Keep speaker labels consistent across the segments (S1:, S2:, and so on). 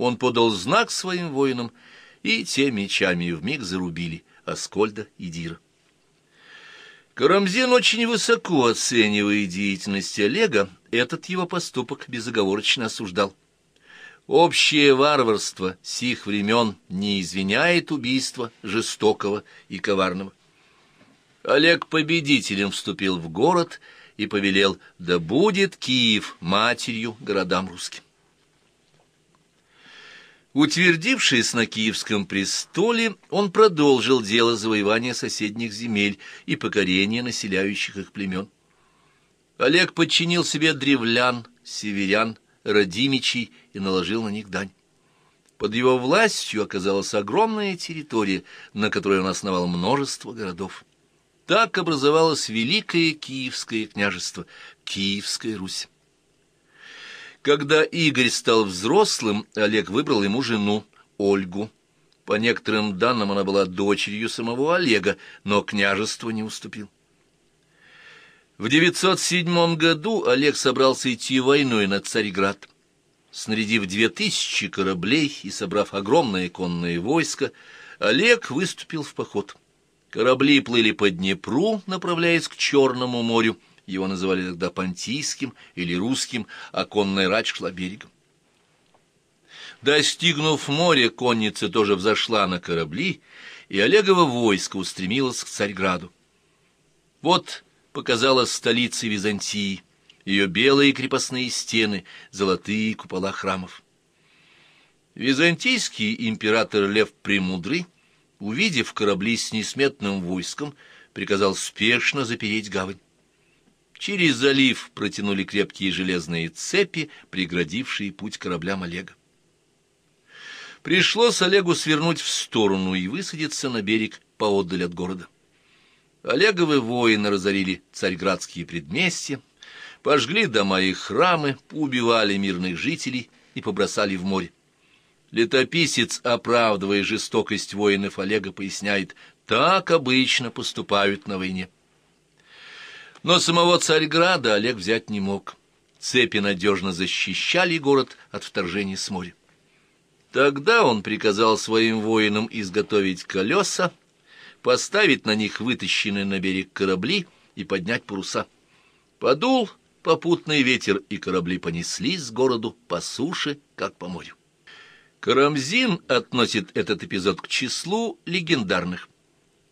S1: Он подал знак своим воинам, и те мечами вмиг зарубили Аскольда и Дира. Карамзин очень высоко оценивая деятельность Олега, этот его поступок безоговорочно осуждал. Общее варварство сих времен не извиняет убийства жестокого и коварного. Олег победителем вступил в город и повелел «Да будет Киев матерью городам русским». Утвердившись на Киевском престоле, он продолжил дело завоевания соседних земель и покорения населяющих их племен. Олег подчинил себе древлян, северян, родимичей и наложил на них дань. Под его властью оказалась огромная территория, на которой он основал множество городов. Так образовалось Великое Киевское княжество, Киевская Русь. Когда Игорь стал взрослым, Олег выбрал ему жену, Ольгу. По некоторым данным, она была дочерью самого Олега, но княжество не уступил. В 907 году Олег собрался идти войной на Царьград. Снарядив две тысячи кораблей и собрав огромное конное войско, Олег выступил в поход. Корабли плыли по Днепру, направляясь к Черному морю, его называли тогда Понтийским или Русским, а конная рать шла берегом. Достигнув моря, конница тоже взошла на корабли, и Олегово войско устремилось к Царьграду. Вот показалась столица Византии, ее белые крепостные стены, золотые купола храмов. Византийский император Лев Премудрый, увидев корабли с несметным войском, приказал спешно запереть гавань. Через залив протянули крепкие железные цепи, преградившие путь кораблям Олега. Пришлось Олегу свернуть в сторону и высадиться на берег поодаль от города. Олеговы воины разорили царьградские предместья, пожгли дома и храмы, поубивали мирных жителей и побросали в море. Летописец, оправдывая жестокость воинов Олега, поясняет, так обычно поступают на войне. Но самого Царьграда Олег взять не мог. Цепи надежно защищали город от вторжения с моря. Тогда он приказал своим воинам изготовить колеса, поставить на них вытащенные на берег корабли и поднять паруса. Подул попутный ветер, и корабли понеслись с городу по суше, как по морю. Карамзин относит этот эпизод к числу легендарных.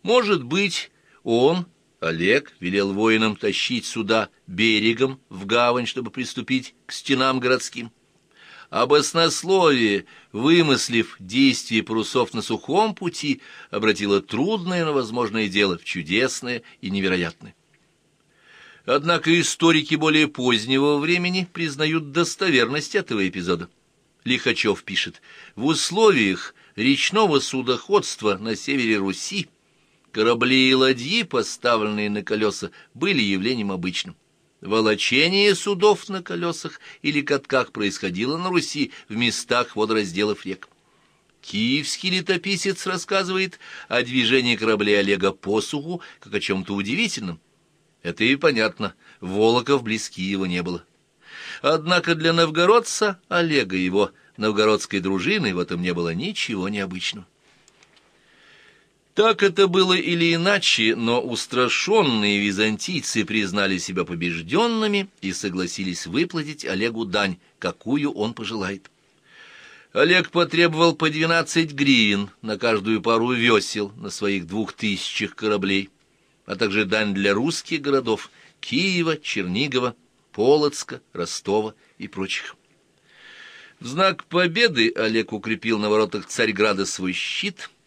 S1: Может быть, он Олег велел воинам тащить суда берегом в гавань, чтобы приступить к стенам городским. Оснословие, вымыслив действие парусов на сухом пути, обратило трудное, но возможное дело в чудесное и невероятное. Однако историки более позднего времени признают достоверность этого эпизода. Лихачев пишет, в условиях речного судоходства на севере Руси Корабли и ладьи, поставленные на колеса, были явлением обычным. Волочение судов на колесах или катках происходило на Руси в местах водоразделов рек. Киевский летописец рассказывает о движении кораблей Олега по суху, как о чем-то удивительном. Это и понятно, Волоков близки его не было. Однако для новгородца Олега его новгородской дружины в этом не было ничего необычного. Так это было или иначе, но устрашенные византийцы признали себя побежденными и согласились выплатить Олегу дань, какую он пожелает. Олег потребовал по двенадцать гривен на каждую пару весел на своих двух тысячах кораблей, а также дань для русских городов Киева, Чернигова, Полоцка, Ростова и прочих. В знак победы Олег укрепил на воротах Царьграда свой щит —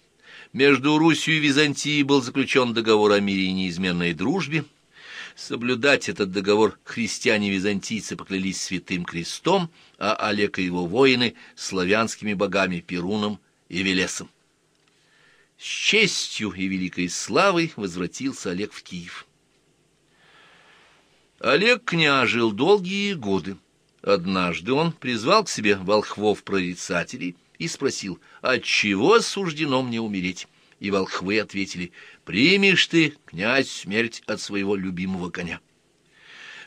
S1: между Русью и Византией был заключен договор о мире и неизменной дружбе. Соблюдать этот договор христиане-византийцы поклялись святым крестом, а Олег и его воины — славянскими богами Перуном и Велесом. С честью и великой славой возвратился Олег в Киев. Олег княжил долгие годы. Однажды он призвал к себе волхвов-прорицателей и спросил, отчего суждено мне умереть? И волхвы ответили, примешь ты, князь, смерть от своего любимого коня.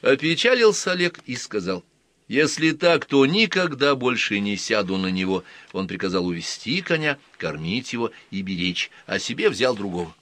S1: Опечалился Олег и сказал, Если так, то никогда больше не сяду на него. Он приказал увести коня, кормить его и беречь, а себе взял другого.